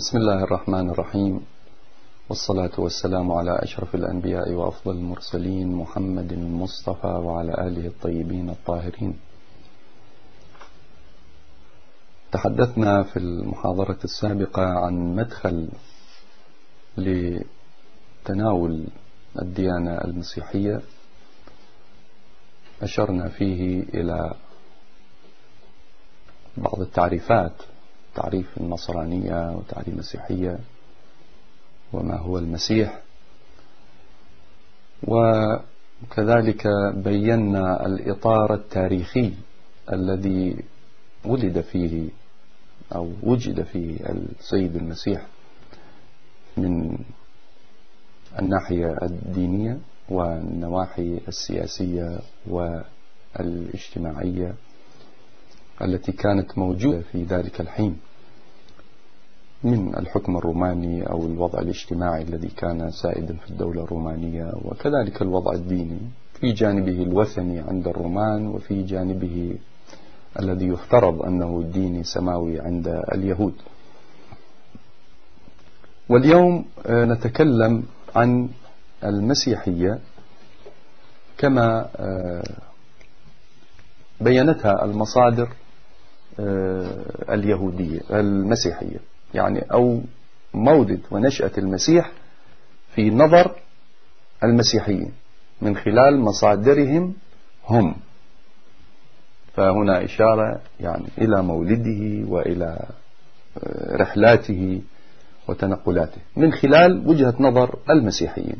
بسم الله الرحمن الرحيم. والصلاة والسلام على أشرف الأنبياء وأفضل المرسلين محمد المصطفى وعلى آله الطيبين الطاهرين. تحدثنا في المحاضرة السابقة عن مدخل لتناول الديانة المسيحية. أشرنا فيه إلى بعض التعريفات تعريف النصرانية وتعريف المسيحية وما هو المسيح. وكذلك بينا الإطار التاريخي الذي ولد فيه أو وجد فيه السيد المسيح من الناحية الدينية والنواحي السياسية والاجتماعية التي كانت موجودة في ذلك الحين. من الحكم الروماني أو الوضع الاجتماعي الذي كان سائدا في الدولة الرومانية وكذلك الوضع الديني في جانبه الوثني عند الرومان وفي جانبه الذي يفترض أنه ديني سماوي عند اليهود. واليوم آه، نتكلم عن المسيحية كما آه، بينتها المصادر اليهودية المسيحية. يعني أو مولد ونشأة المسيح في نظر المسيحيين من خلال مصادرهم هم. فهنا إشارة يعني إلى مولده وإلى آه، رحلاته وتنقلاته من خلال وجهة نظر المسيحيين.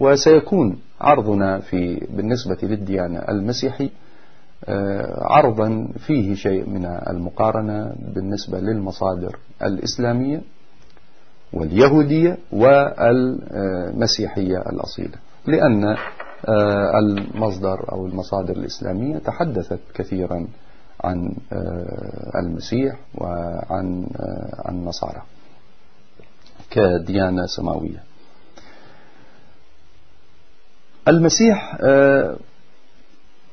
وسيكون عرضنا في بالنسبة للديانة المسيحي آه، عرضا فيه شيء من المقارنة بالنسبة للمصادر الإسلامية واليهودية والمسيحية الأصيلة لأن آه، المصدر أو المصادر الإسلامية تحدثت كثيرا عن آه، المسيح وعن النصارى كديانة سماوية. المسيح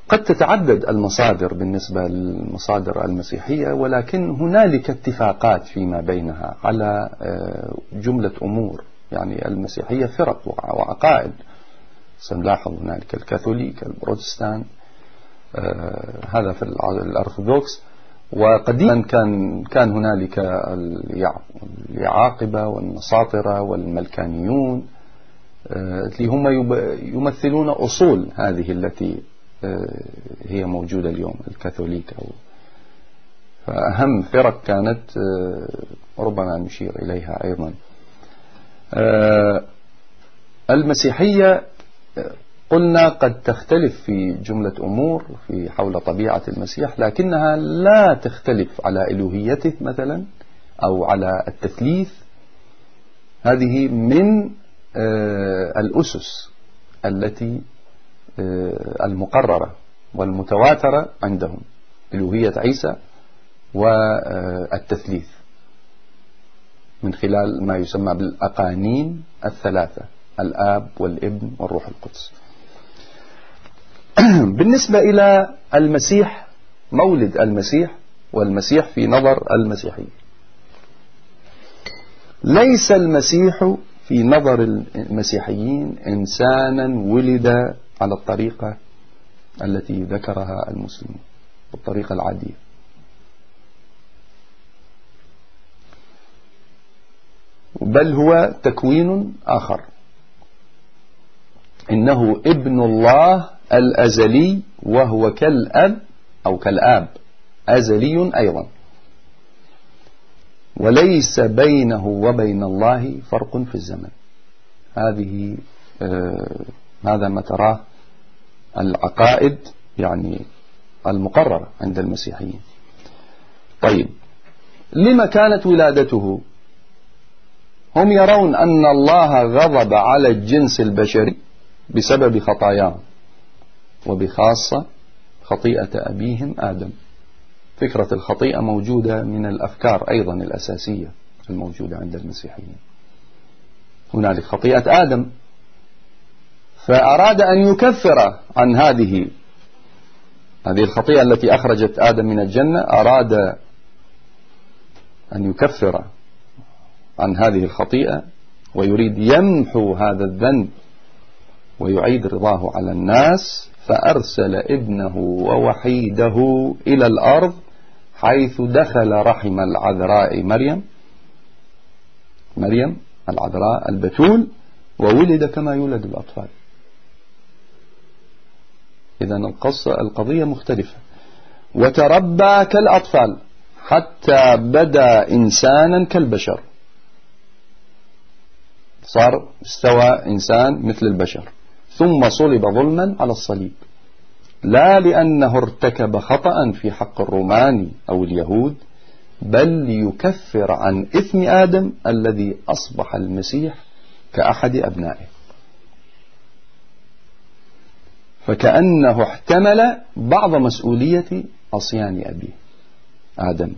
قد تتعدد المصادر بالنسبة للمصادر المسيحية ولكن هنالك اتفاقات فيما بينها على آه، جملة أمور. يعني المسيحية فرق وعقائد. سنلاحظ هنالك الكاثوليك البروتستان آه، هذا في الأرثوذكس. وقديما كان كان هنالك اليعاقبة والنساطرة والملكانيون آه، اللي هم يمثلون أصول هذه التي هي موجودة اليوم الكاثوليك أو فأهم فرق كانت آه، ربما نشير إليها أيضا. آه، المسيحية قلنا قد تختلف في جملة أمور في حول طبيعة المسيح لكنها لا تختلف على إلوهيته مثلا أو على التثليث. هذه من الأسس التي آه، المقررة والمتواترة عندهم ألوهية عيسى والتثليث من خلال ما يسمى بالأقانيم الثلاثة الآب والابن والروح القدس. بالنسبة إلى المسيح مولد المسيح والمسيح في نظر المسيحي ليس المسيح في نظر المسيحيين إنسانا ولد على الطريقة التي ذكرها المسلمون الطريقة العادية. بل هو تكوين آخر. إنه ابن الله الأزلي وهو كالأب أو كالآب. أزلي أيضا. وليس بينه وبين الله فرق في الزمن. هذه آه هذا ما تراه العقائد يعني المقررة عند المسيحيين. طيب لما كانت ولادته؟ هم يرون أن الله غضب على الجنس البشري بسبب خطاياهم وبخاصة خطيئة أبيهم آدم. فكرة الخطيئة موجودة من الأفكار أيضا الأساسية الموجودة عند المسيحيين. هنالك خطيئة آدم. فأراد أن يكفر عن هذه هذه الخطيئة التي أخرجت آدم من الجنة أراد أن يكفر عن هذه الخطيئة ويريد يمحو هذا الذنب ويعيد رضاه على الناس فأرسل ابنه ووحيده إلى الأرض حيث دخل رحم العذراء مريم مريم العذراء البتول وولد كما يولد الأطفال. إذا القضية مختلفة. وتربى كالأطفال حتى بدا إنسانا كالبشر. صار استوى إنسان مثل البشر. ثم صلب ظلما على الصليب. لا لأنه ارتكب خطأ في حق الرومان أو اليهود بل ليكفر عن إثم آدم الذي أصبح المسيح كأحد أبنائه. فكأنه احتمل بعض مسؤولية عصيان أبيه آدم.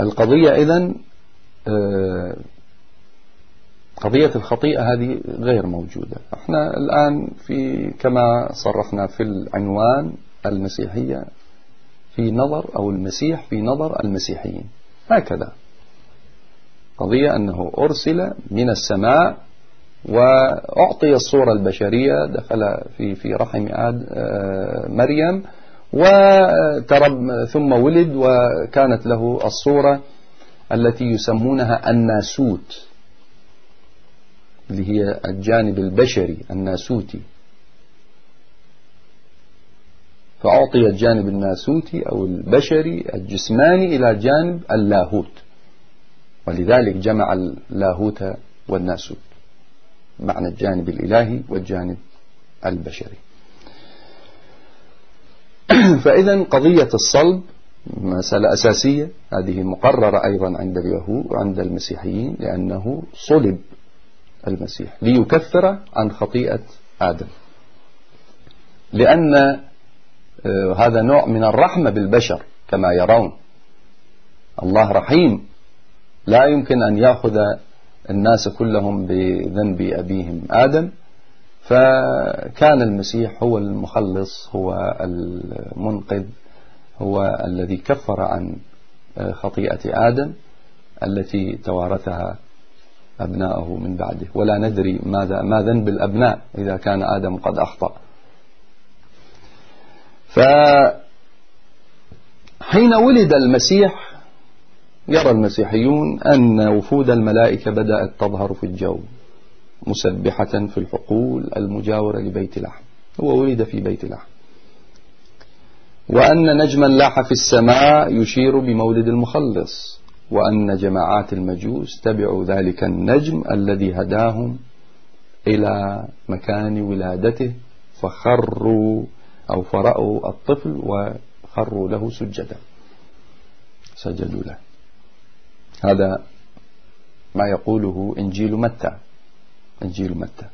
القضية إذن آه، قضية الخطيئة هذه غير موجودة. إحنا الآن في كما صرحنا في العنوان المسيحية في نظر أو المسيح في نظر المسيحيين. هكذا. قضية أنه أرسل من السماء وأعطي الصورة البشرية دخل في في رحم آه، مريم وترب ثم ولد وكانت له الصورة التي يسمونها الناسوت اللي هي الجانب البشري الناسوتي. فأعطي الجانب الناسوتي أو البشري الجسماني إلى جانب اللاهوت ولذلك جمع اللاهوت والناسوت. معنى الجانب الإلهي والجانب البشري. فإذا قضية الصلب مسألة أساسية. هذه مقررة أيضا عند اليهود وعند المسيحيين لأنه صلب المسيح ليكفر عن خطيئة آدم. لأن آه، هذا نوع من الرحمة بالبشر كما يرون. الله رحيم. لا يمكن أن يأخذ الناس كلهم بذنب أبيهم آدم فكان المسيح هو المخلص هو المنقذ هو الذي كفر عن آه، خطيئة آدم التي توارثها أبناءه من بعده. ولا ندري ماذا ما ذنب الأبناء إذا كان آدم قد أخطأ. فحين ولد المسيح يرى المسيحيون أن وفود الملائكة بدأت تظهر في الجو مسبحة في الحقول المجاورة لبيت لحم هو ولد في بيت لحم. وأن نجما لاح في السماء يشير بمولد المخلص وأن جماعات المجوس تبعوا ذلك النجم الذي هداهم إلى مكان ولادته فخروا أو فرأوا الطفل وخروا له سجدا سجدوا له. هذا ما يقوله إنجيل متى. إنجيل متى.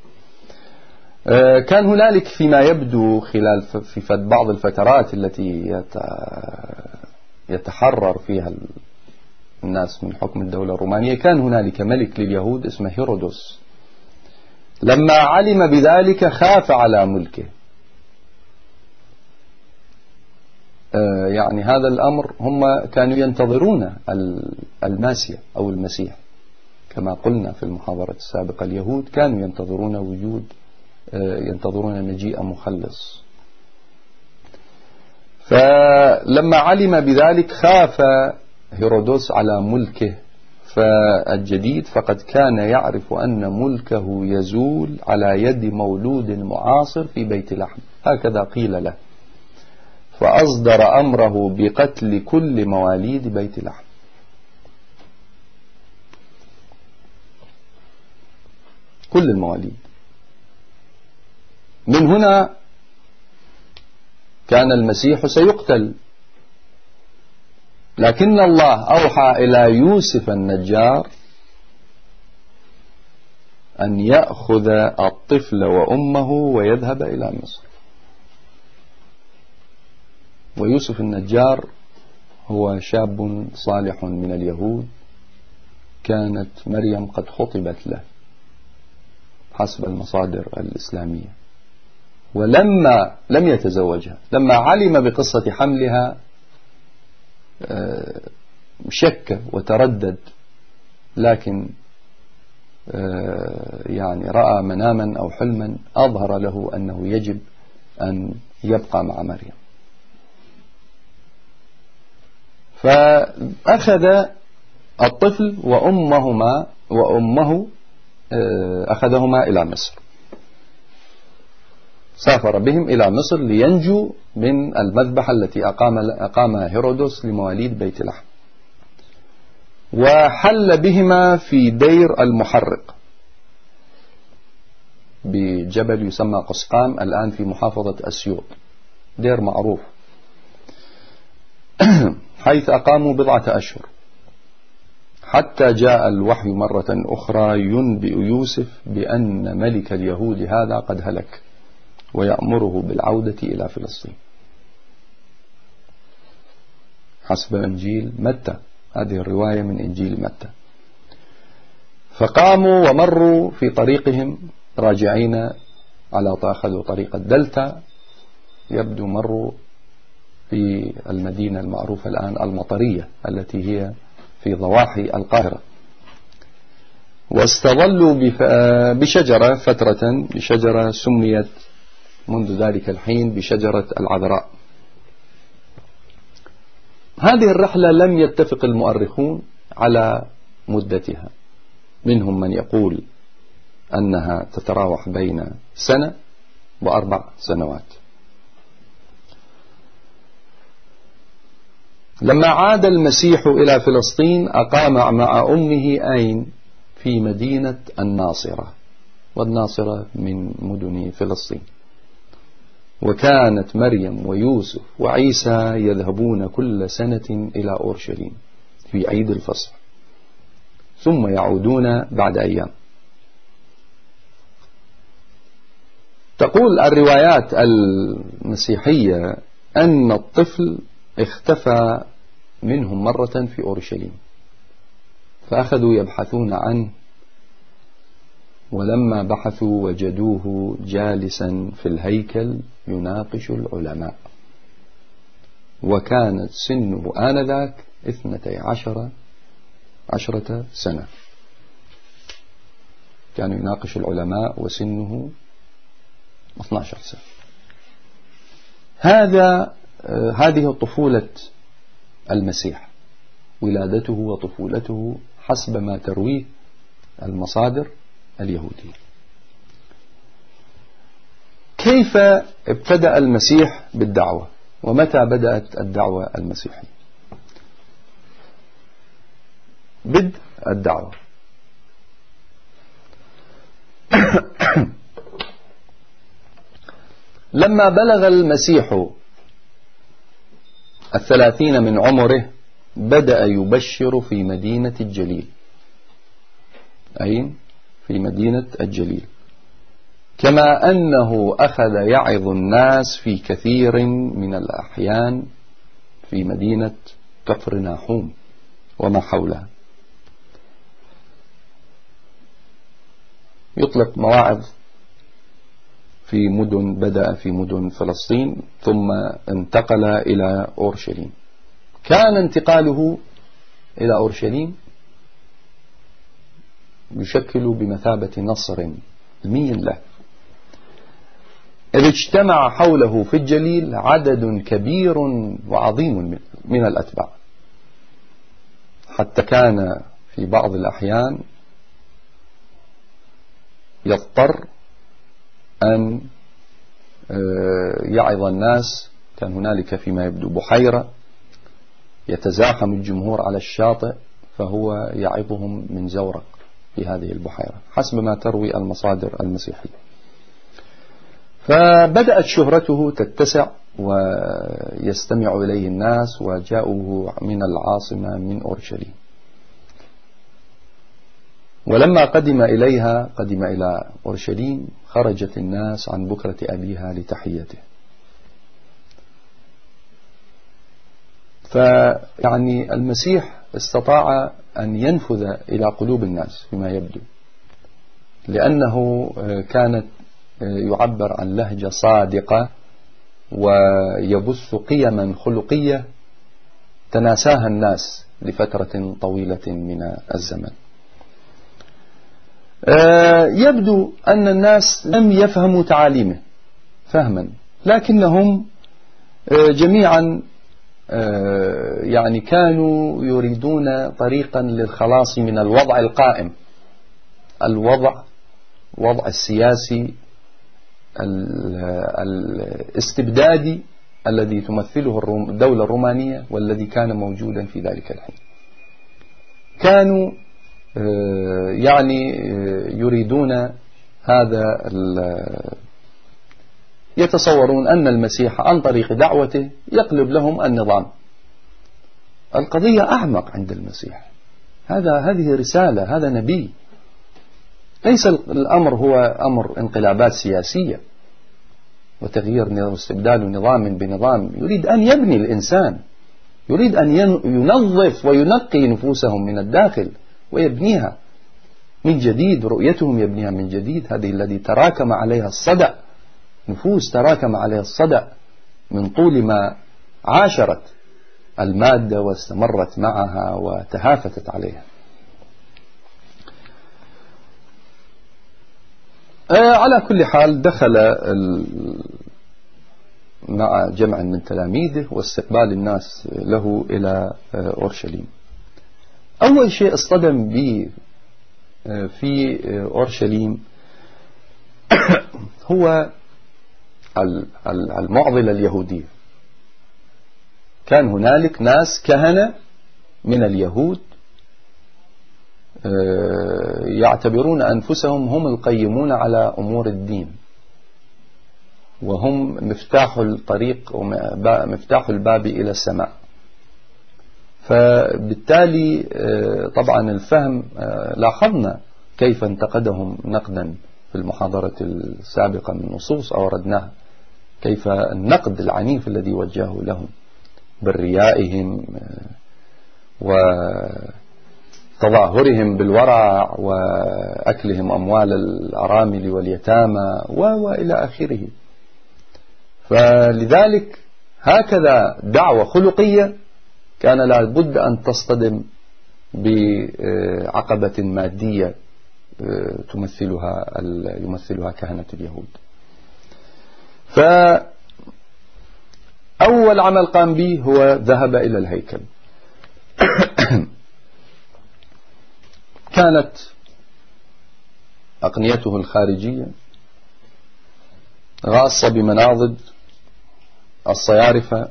آه، كان هنالك فيما يبدو خلال في بعض الفترات التي يتحرر فيها الناس من حكم الدولة الرومانية كان هنالك ملك لليهود اسمه هيرودوس لما علم بذلك خاف على ملكه آه، يعني هذا الأمر هم كانوا ينتظرون الماسيا أو المسيح. كما قلنا في المحاضرة السابقة اليهود كانوا ينتظرون وجود آه، ينتظرون مجيء مخلص. فلما علم بذلك خاف هيرودوس على ملكه فالجديد فقد كان يعرف أن ملكه يزول على يد مولود معاصر في بيت لحم. هكذا قيل له. فأصدر أمره بقتل كل مواليد بيت لحم كل المواليد. من هنا كان المسيح سيقتل. لكن الله أوحى إلى يوسف النجار أن يأخذ الطفل وأمه ويذهب إلى مصر. ويوسف النجار هو شاب صالح من اليهود. كانت مريم قد خطبت له حسب المصادر الإسلامية. ولما لم يتزوجها لما علم بقصة حملها آه، شك وتردد لكن آه، يعني رأى مناما أو حلما أظهر له أنه يجب أن يبقى مع مريم. فأخذ الطفل وأمهما وأمه آه، أخذهما إلى مصر. سافر بهم إلى مصر لينجو من المذبحة التي أقام أقامها هيرودوس لمواليد بيت لحم. وحل بهما في دير المحرق. بجبل يسمى قسقام الآن في محافظة أسيوط. دير معروف. حيث أقاموا بضعة أشهر. حتى جاء الوحي مرة أخرى ينبئ يوسف بأن ملك اليهود هذا قد هلك ويأمره بالعودة إلى فلسطين. حسب إنجيل متى؟ هذه الرواية من إنجيل متى. فقاموا ومروا في طريقهم راجعين على أخذوا طريق الدلتا يبدو مروا في المدينة المعروفة الآن المطرية التي هي في ضواحي القاهرة. واستظلوا بشجرة فترة بشجرة سميت منذ ذلك الحين بشجرة العذراء. هذه الرحلة لم يتفق المؤرخون على مدتها. منهم من يقول أنها تتراوح بين سنة وأربع سنوات. لما عاد المسيح إلى فلسطين أقام مع أمه أين في مدينة الناصرة والناصرة من مدن فلسطين. وكانت مريم ويوسف وعيسى يذهبون كل سنة إلى أورشليم في عيد الفصح ثم يعودون بعد أيام. تقول الروايات المسيحية أن الطفل اختفى منهم مرة في أورشليم. فأخذوا يبحثون عنه ولما بحثوا وجدوه جالسا في الهيكل يناقش العلماء. وكانت سنه آنذاك اثنتي عشر عشرة سنة. كان يناقش العلماء وسنه 12 سنة. هذا آه، هذه طفولة المسيح ولادته وطفولته حسب ما ترويه المصادر اليهودية. كيف ابتدأ المسيح بالدعوة؟ ومتى بدأت الدعوة المسيحية؟ بدء الدعوة. لما بلغ المسيح الثلاثين من عمره بدأ يبشر في مدينة الجليل. أين في مدينة الجليل. كما أنه أخذ يعظ الناس في كثير من الأحيان في مدينة كفر ناحوم وما حولها. يطلق مواعظ في مدن بدأ في مدن فلسطين ثم انتقل إلى أورشليم. كان انتقاله إلى أورشليم يشكل بمثابة نصر علمي له. إذ اجتمع حوله في الجليل عدد كبير وعظيم من الأتباع. حتى كان في بعض الأحيان يضطر أن آه، يعظ الناس كان هنالك فيما يبدو بحيرة يتزاحم الجمهور على الشاطئ فهو يعظهم من زورق في هذه البحيرة حسب ما تروي المصادر المسيحية. فبدأت شهرته تتسع ويستمع إليه الناس وجاءوه من العاصمة من أورشليم. ولما قدم إليها قدم إلى أورشليم خرجت الناس عن بكرة أبيها لتحيته. فيعني المسيح استطاع أن ينفذ إلى قلوب الناس فيما يبدو. لأنه كانت يعبر عن لهجة صادقة ويبث قيما خلقية تناساها الناس لفترة طويلة من الزمن. آه، يبدو أن الناس لم يفهموا تعاليمه فهما لكنهم آه، جميعا آه، يعني كانوا يريدون طريقا للخلاص من الوضع القائم. الوضع وضع السياسي الاستبدادي الذي تمثله الدولة الرومانية والذي كان موجودا في ذلك الحين. كانوا آه، يعني آه، يريدون هذا يتصورون أن المسيح عن طريق دعوته يقلب لهم النظام. القضية أعمق عند المسيح. هذا هذه رسالة هذا نبي. ليس الأمر هو أمر انقلابات سياسية وتغيير واستبدال نظام بنظام. يريد أن يبني الإنسان. يريد أن ينظف وينقي نفوسهم من الداخل. ويبنيها من جديد رؤيتهم يبنيها من جديد. هذه الذي تراكم عليها الصدأ نفوس تراكم عليها الصدأ من طول ما عاشرت المادة واستمرت معها وتهافتت عليها. آه، على كل حال دخل مع جمع من تلاميذه واستقبال الناس له إلى آه، أورشليم. أول شيء اصطدم به آه، في أورشليم. هو المعضلة اليهودية. كان هنالك ناس كهنة من اليهود آه، يعتبرون أنفسهم هم القيمون على أمور الدين. وهم مفتاح الطريق ومفتاح الباب إلى السماء. فبالتالي آه، طبعا الفهم آه، لاحظنا كيف انتقدهم نقدا في المحاضرة السابقة من نصوص أوردناها كيف النقد العنيف الذي وجهه لهم بريائهم وتظاهرهم بالورع وأكلهم أموال الأرامل واليتامى وإلى آخره. فلذلك هكذا دعوة خلقية كان لابد أن تصطدم بعقبة مادية تمثلها يمثلها كهنة اليهود. فأول عمل قام به هو ذهب إلى الهيكل. كانت أقنيته الخارجية غاصة بمناضد الصيارفة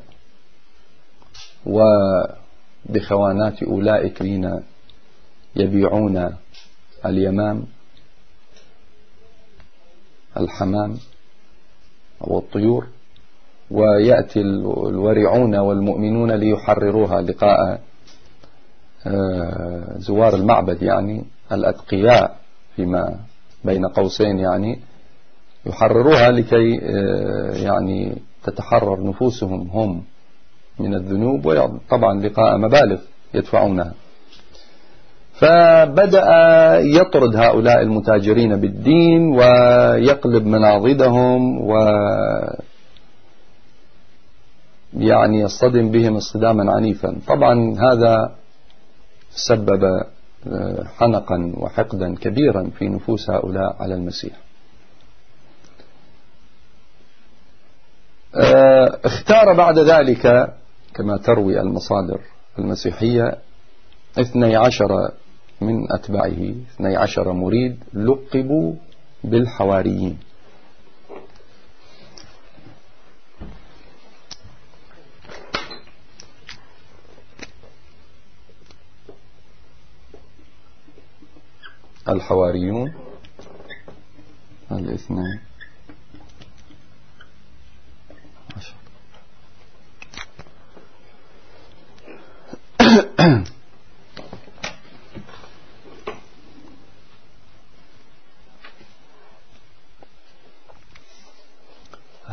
وبخوانات أولئك الذين يبيعون اليمام الحمام أو الطيور ويأتي الورعون والمؤمنون ليحرروها لقاء آه، زوار المعبد يعني الأتقياء فيما بين قوسين يعني يحرروها لكي آه، يعني تتحرر نفوسهم هم. من الذنوب وطبعا لقاء مبالغ يدفعونها. فبدأ يطرد هؤلاء المتاجرين بالدين ويقلب مناضدهم و يعني يصطدم بهم اصطداما عنيفا. طبعا هذا سبب آه، حنقا وحقدا كبيرا في نفوس هؤلاء على المسيح. آه، اختار بعد ذلك كما تروي المصادر المسيحية اثني عشر من أتباعه اثني عشر مريد لقبوا بالحواريين. الحواريون الاثنين عشر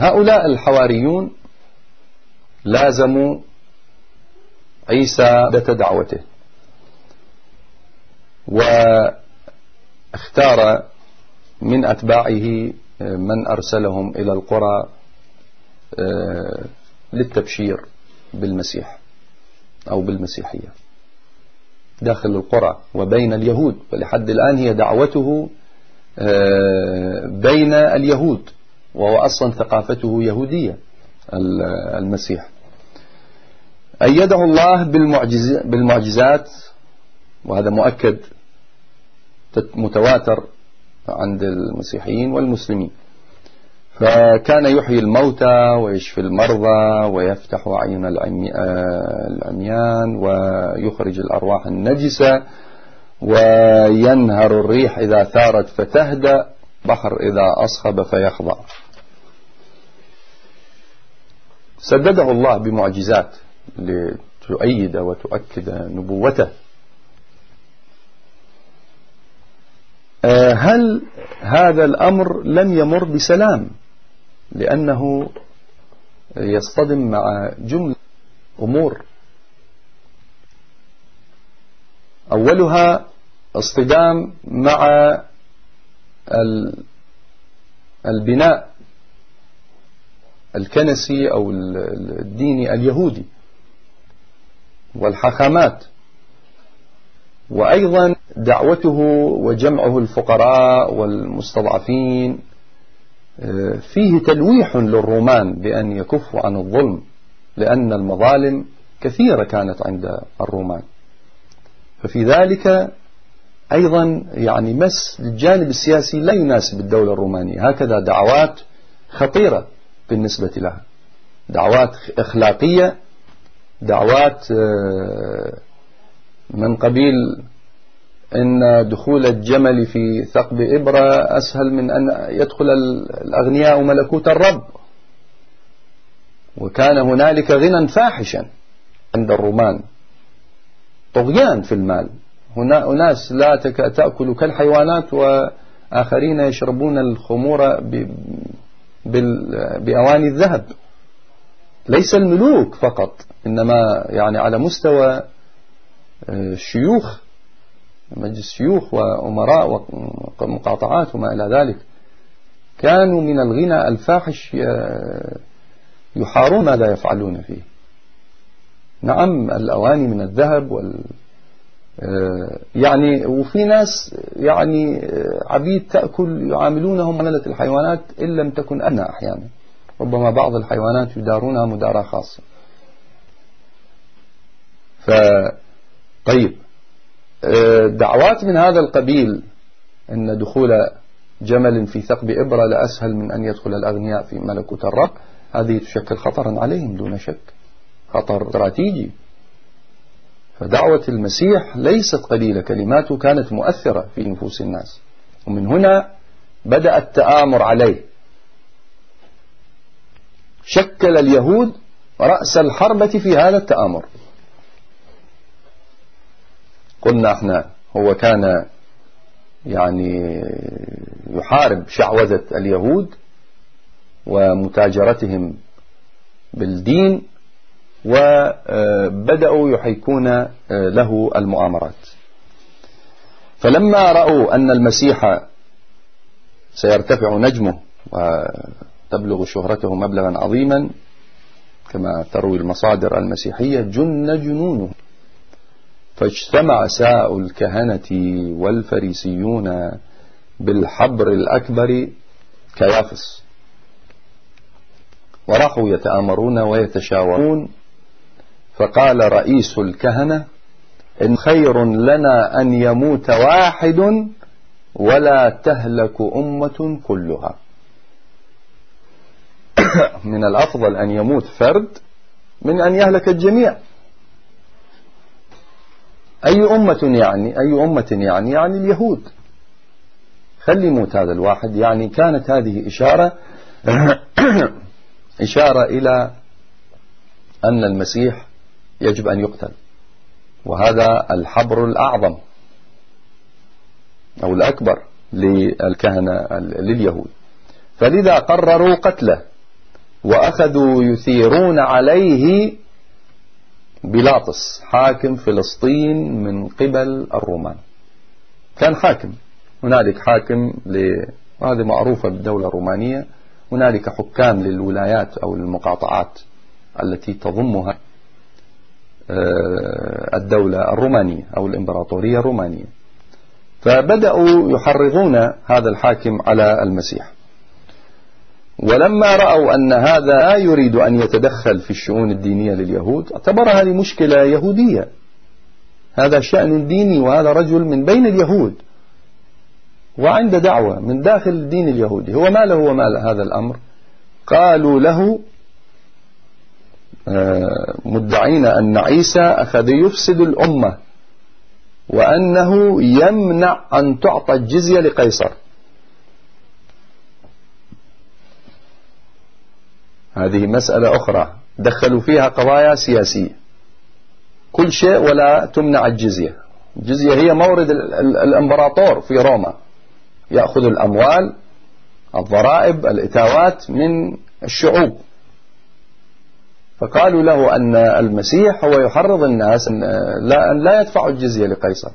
هؤلاء الحواريون لازموا عيسى دعوته. واختار من أتباعه من أرسلهم إلى القرى آه، للتبشير بالمسيح أو بالمسيحية داخل القرى وبين اليهود. ولحد الآن هي دعوته آه، بين اليهود. وهو أصلا ثقافته يهودية المسيح. أيده الله بالمعجزات وهذا مؤكد متواتر عند المسيحيين والمسلمين. فكان يحيي الموتى ويشفي المرضى ويفتح أعين العميان ويخرج الأرواح النجسة وينهر الريح إذا ثارت فتهدأ بحر إذا أصخب فيخضع. سدده الله بمعجزات لتؤيد وتؤكد نبوته. آه، هل هذا الأمر لم يمر بسلام؟ لأنه يصطدم مع جملة أمور. أولها اصطدام مع البناء. الكنسي أو الديني اليهودي والحاخامات وأيضا دعوته وجمعه الفقراء والمستضعفين آه، فيه تلويح للرومان بأن يكفوا عن الظلم لأن المظالم كثيرة كانت عند الرومان. ففي ذلك أيضا يعني مس الجانب السياسي لا يناسب الدولة الرومانية. هكذا دعوات خطيرة بالنسبة لها. دعوات أخلاقية دعوات آه، من قبيل إن دخول الجمل في ثقب إبرة أسهل من أن يدخل الأغنياء ملكوت الرب. وكان هنالك غنى فاحشا عند الرومان. طغيان في المال. هنا أناس لا تأكل كالحيوانات وآخرين يشربون الخمور بأواني الذهب. ليس الملوك فقط إنما يعني على مستوى الشيوخ آه، مجلس شيوخ وأمراء ومقاطعات وما إلى ذلك. كانوا من الغنى الفاحش يحارون ماذا يفعلون فيه. نعم الأواني من الذهب وال آه، يعني وفي ناس يعني آه، عبيد تأكل يعاملونهم معاملة الحيوانات إن لم تكن أنا أحيانا. ربما بعض الحيوانات يدارونها مداراة خاصة. ف طيب آه، دعوات من هذا القبيل أن دخول جمل في ثقب إبرة لأسهل من أن يدخل الأغنياء في ملكوت الرب هذه تشكل خطرا عليهم دون شك. خطر استراتيجي فدعوة المسيح ليست قليلة. كلماته كانت مؤثرة في نفوس الناس. ومن هنا بدأ التآمر عليه. شكل اليهود رأس الحربة في هذا التآمر. قلنا إحنا هو كان يعني يحارب شعوذة اليهود ومتاجرتهم بالدين وبدأوا يحيكون له المؤامرات. فلما رأوا أن المسيح سيرتفع نجمه وتبلغ شهرته مبلغا عظيما كما تروي المصادر المسيحية جن جنونه. فاجتمع ساء الكهنة والفريسيون بالحبر الأكبر كيافس وراحوا يتآمرون ويتشاورون فقال رئيس الكهنة إن خير لنا أن يموت واحد ولا تهلك أمة كلها. من الأفضل أن يموت فرد من أن يهلك الجميع. أي أمة يعني أي أمة يعني يعني اليهود. خلي يموت هذا الواحد. يعني كانت هذه إشارة إشارة إلى أن المسيح يجب أن يقتل. وهذا الحبر الأعظم أو الأكبر للكهنة لليهود. فلذا قرروا قتله وأخذوا يثيرون عليه بيلاطس حاكم فلسطين من قبل الرومان. كان حاكم. هنالك حاكم وهذه معروفة بالدولة الرومانية. هنالك حكام للولايات أو المقاطعات التي تضمها. الدولة الرومانية أو الإمبراطورية الرومانية. فبدأوا يحرضون هذا الحاكم على المسيح. ولما رأوا أن هذا لا يريد أن يتدخل في الشؤون الدينية لليهود اعتبرها لمشكلة يهودية. هذا شأن ديني وهذا رجل من بين اليهود. وعند دعوة من داخل الدين اليهودي هو ما له وما هذا الأمر؟ قالوا له آه، مدعين أن عيسى أخذ يفسد الأمة وأنه يمنع أن تعطى الجزية لقيصر. هذه مسألة أخرى. دخلوا فيها قضايا سياسية. كل شيء ولا تمنع الجزية. الجزية هي مورد الإمبراطور في روما. يأخذ الأموال الضرائب الإتاوات من الشعوب. فقالوا له أن المسيح هو يحرض الناس أن لا, أن لا يدفعوا الجزية لقيصر.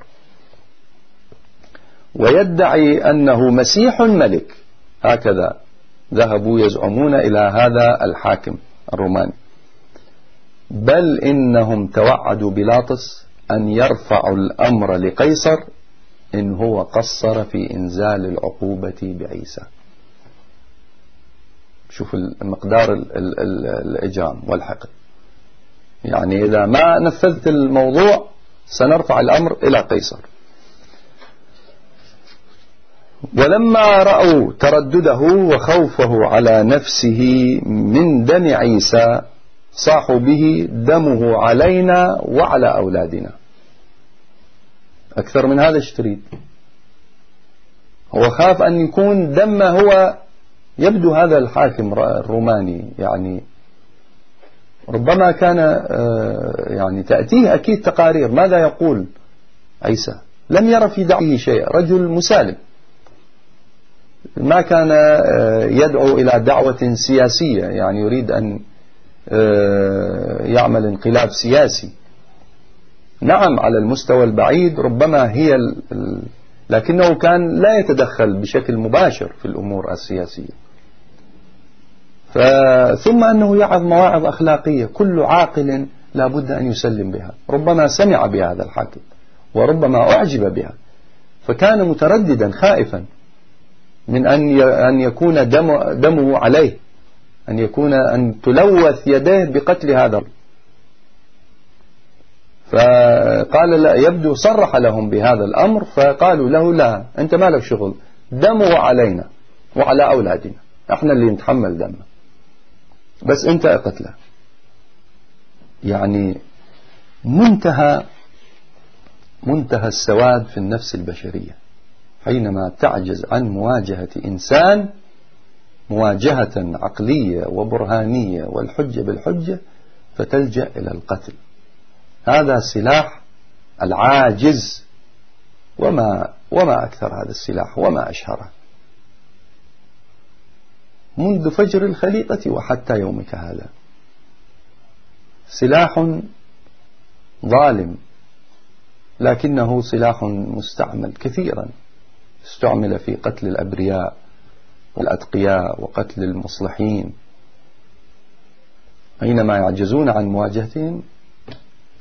ويدعي أنه مسيح ملك. هكذا ذهبوا يزعمون إلى هذا الحاكم الروماني. بل إنهم توعدوا بلاطس أن يرفعوا الأمر لقيصر إن هو قصر في إنزال العقوبة بعيسى. شوف المقدار الإجرام والحقد. يعني إذا ما نفذت الموضوع سنرفع الأمر إلى قيصر. ولما رأوا تردده وخوفه على نفسه من دم عيسى صاحوا به دمه علينا وعلى أولادنا. أكثر من هذا اشتريد هو خاف أن يكون دم هو يبدو هذا الحاكم الروماني يعني ربما كان آه، يعني تأتيه أكيد تقارير. ماذا يقول عيسى؟ لم يرى في دعوه شيء رجل مسالم. ما كان آه، يدعو إلى دعوة سياسية يعني يريد أن آه، يعمل انقلاب سياسي. نعم على المستوى البعيد ربما هي لكنه كان لا يتدخل بشكل مباشر في الأمور السياسية. ثم أنه يعظ مواعظ أخلاقية كل عاقل لا بد أن يسلم بها. ربما سمع بهذا الحاكم وربما أعجب بها. فكان مترددا خائفا من أن أن يكون دم دمه عليه أن يكون أن تلوث يديه بقتل هذا. فقال لا يبدو صرح لهم بهذا الأمر فقالوا له لا أنت ما لك شغل دمه علينا وعلى أولادنا. إحنا اللي نتحمل دمه. بس أنت اقتله يعني منتهى منتهى السواد في النفس البشرية. حينما تعجز عن مواجهة إنسان مواجهة عقلية وبرهانية والحجة بالحجة فتلجأ إلى القتل. هذا سلاح العاجز. وما وما أكثر هذا السلاح وما أشهره. منذ فجر الخليقة وحتى يومك هذا. سلاح ظالم لكنه سلاح مستعمل كثيرا. استعمل في قتل الأبرياء والأتقياء وقتل المصلحين. حينما يعجزون عن مواجهتهم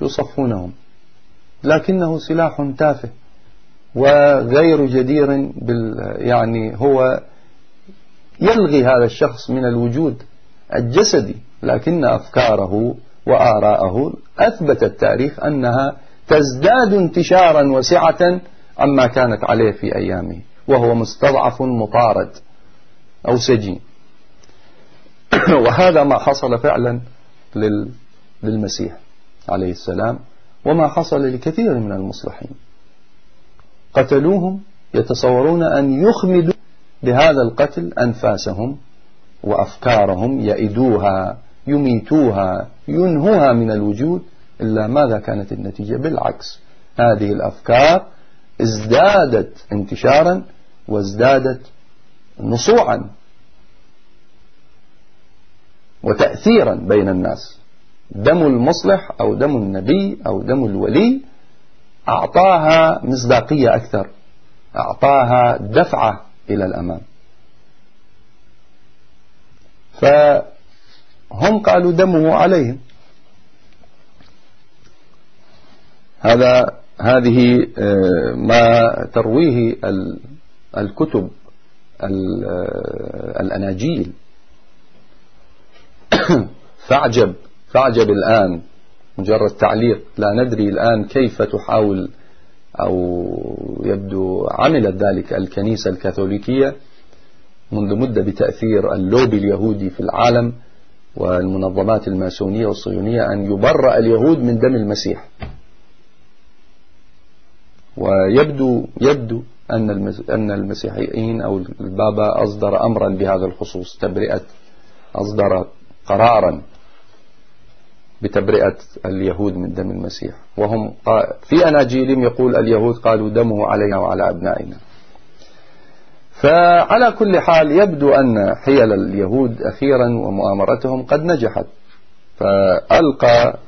يصفونهم. لكنه سلاح تافه وغير جدير بال يعني هو يلغي هذا الشخص من الوجود الجسدي لكن أفكاره وآراءه أثبت التاريخ أنها تزداد انتشارا وسعة عما كانت عليه في أيامه وهو مستضعف مطارد أو سجين وهذا ما حصل فعلا للمسيح عليه السلام وما حصل لكثير من المصلحين. قتلوهم يتصورون أن يخمدوا بهذا القتل أنفاسهم وأفكارهم يئدوها يميتوها ينهوها من الوجود إلا ماذا كانت النتيجة؟ بالعكس هذه الأفكار ازدادت انتشارا وازدادت نصوعا وتأثيرا بين الناس. دم المصلح أو دم النبي أو دم الولي أعطاها مصداقية أكثر أعطاها دفعة إلى الأمام. فهم قالوا دمه عليهم. هذا هذه آه، ما ترويه الكتب آه، الأناجيل. فاعجب فاعجب الآن مجرد تعليق. لا ندري الآن كيف تحاول أو يبدو عملت ذلك الكنيسة الكاثوليكية منذ مدة بتأثير اللوبي اليهودي في العالم والمنظمات الماسونية والصهيونية أن يبرأ اليهود من دم المسيح. ويبدو يبدو أن المسيحيين أو البابا أصدر أمرا بهذا الخصوص تبرئة أصدر قرارا بتبرئة اليهود من دم المسيح. وهم في أناجيلهم يقول اليهود قالوا دمه علينا وعلى أبنائنا. فعلى كل حال يبدو أن حيل اليهود أخيرا ومؤامرتهم قد نجحت. فألقى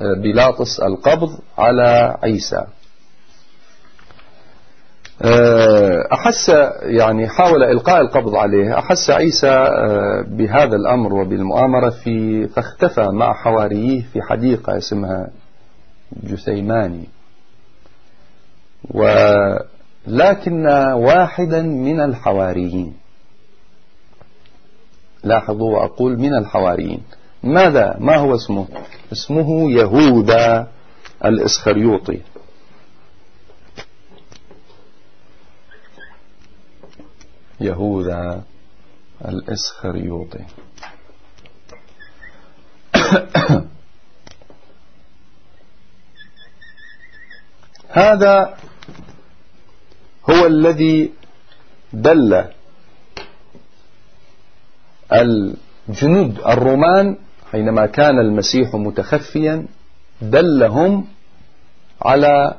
بيلاطس القبض على عيسى. آه، أحس يعني حاول إلقاء القبض عليه. أحس عيسى آه، بهذا الأمر وبالمؤامرة في فاختفى مع حواريه في حديقة اسمها جثيماني ولكن واحدا من الحواريين لاحظوا وأقول من الحواريين. ماذا؟ ما هو اسمه؟ اسمه يهوذا الإسخريوطي. يهوذا الإسخريوطي. هذا هو الذي دل الجنود الرومان حينما كان المسيح متخفيا دلهم على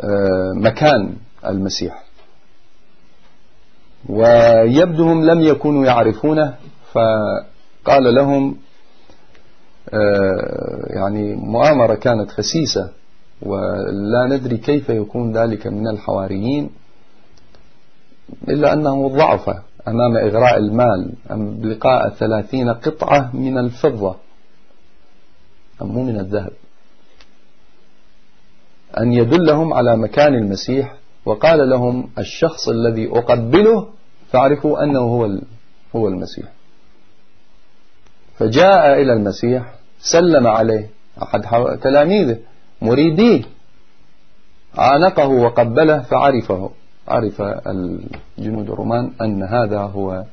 آه، مكان المسيح. ويبدو لم يكونوا يعرفونه فقال لهم آه، يعني مؤامرة كانت خسيسة ولا ندري كيف يكون ذلك من الحواريين إلا أنه ضعف أمام إغراء المال أم بلقاء ثلاثين قطعة من الفضة أم مو من الذهب. أن يدلهم على مكان المسيح وقال لهم الشخص الذي أقبله فاعرفوا أنه هو هو المسيح. فجاء إلى المسيح سلم عليه. أحد تلاميذه مريديه. عانقه وقبله فعرفه. عرف الجنود الرومان أن هذا هو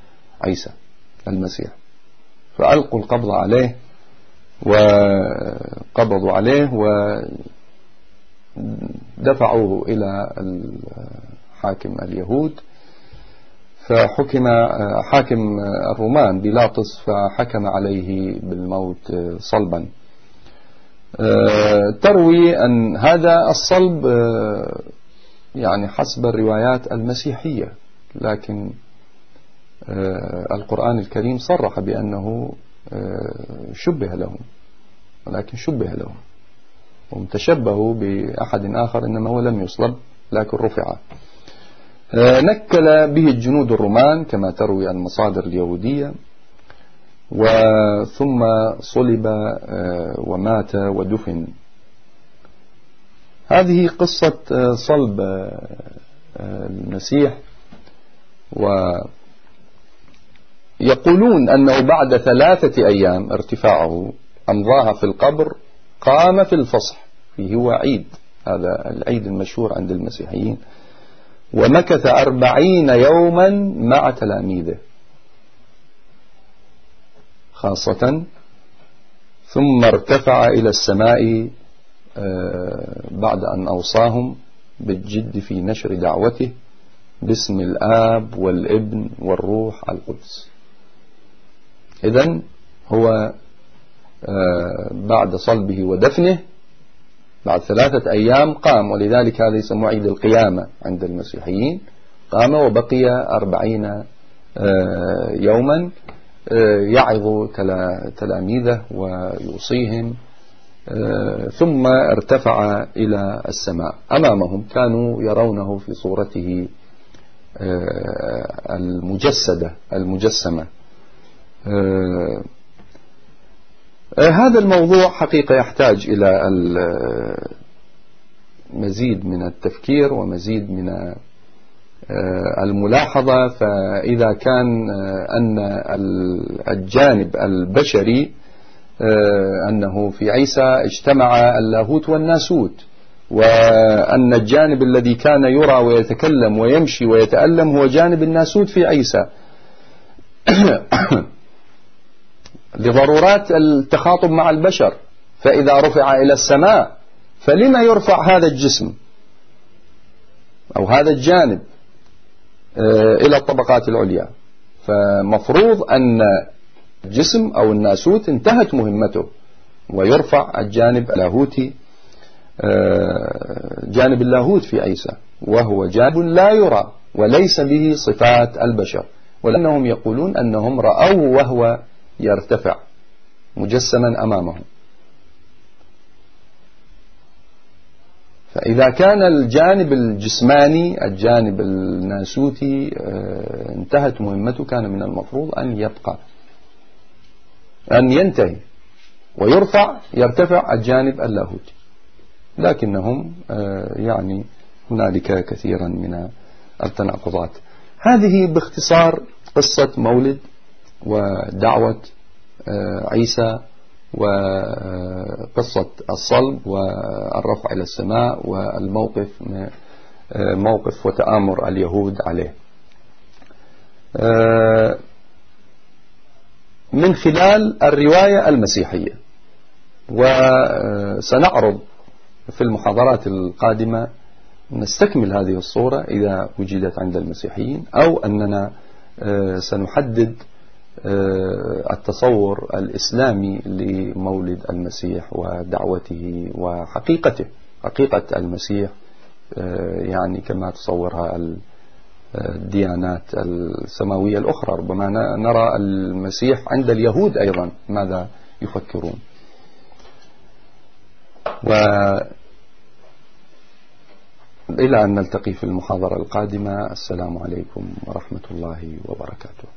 عيسى المسيح. فألقوا القبض عليه وقبضوا عليه ودفعوه إلى حاكم اليهود. فحكم حاكم الرومان بيلاطس فحكم عليه بالموت صلبا. تروي أن هذا الصلب يعني حسب الروايات المسيحية لكن القرآن الكريم صرح بأنه شبه لهم ولكن شبه لهم هم تشبهوا بأحد آخر إنما هو لم يصلب لكن رفع. آه، نكل به الجنود الرومان كما تروي المصادر اليهودية وثم صلب آه، ومات ودفن. هذه قصة آه، صلب المسيح ويقولون أنه بعد ثلاثة أيام ارتفاعه أمضاها في القبر قام في الفصح فيه هو عيد. هذا العيد المشهور عند المسيحيين. ومكث أربعين يوما مع تلاميذه. خاصة ثم ارتفع إلى السماء آه، بعد أن أوصاهم بالجد في نشر دعوته باسم الآب والابن والروح القدس. إذن هو آه، بعد صلبه ودفنه بعد ثلاثة أيام قام ولذلك هذا يسمى عيد القيامة عند المسيحيين. قام وبقي أربعين آه، يوما آه، يعظ تلاميذه ويوصيهم آه، ثم ارتفع إلى السماء. أمامهم كانوا يرونه في صورته المجسدة المجسمة. هذا الموضوع حقيقة يحتاج إلى مزيد من التفكير ومزيد من آه، الملاحظة. فإذا كان آه، أن الجانب البشري آه، أنه في عيسى اجتمع اللاهوت والناسوت وأن الجانب الذي كان يرى ويتكلم ويمشي ويتألم هو جانب الناسوت في عيسى. لضرورات التخاطب مع البشر. فإذا رفع إلى السماء فلما يرفع هذا الجسم؟ أو هذا الجانب آه، إلى الطبقات العليا. فمفروض أن الجسم أو الناسوت انتهت مهمته ويرفع الجانب اللاهوتي آه، جانب اللاهوت في عيسى وهو جانب لا يرى وليس به صفات البشر. ولأنهم يقولون أنهم رأوه وهو يرتفع مجسما أمامهم فإذا كان الجانب الجسماني الجانب الناسوتي آه، انتهت مهمته كان من المفروض أن يبقى أن ينتهي ويرفع يرتفع الجانب اللاهوتي. لكنهم آه، يعني هنالك كثيرا من التناقضات. هذه باختصار قصة مولد ودعوة آه، عيسى وقصة الصلب والرفع إلى السماء والموقف موقف وتآمر اليهود عليه. من خلال الرواية المسيحية وسنعرض في المحاضرات القادمة نستكمل هذه الصورة إذا وجدت عند المسيحيين أو أننا سنحدد آه، التصور الإسلامي لمولد المسيح ودعوته وحقيقته. حقيقة المسيح آه، يعني كما تصورها الديانات السماوية الأخرى. ربما نرى المسيح عند اليهود أيضا. ماذا يفكرون؟ و إلى أن نلتقي في المحاضرة القادمة السلام عليكم ورحمة الله وبركاته.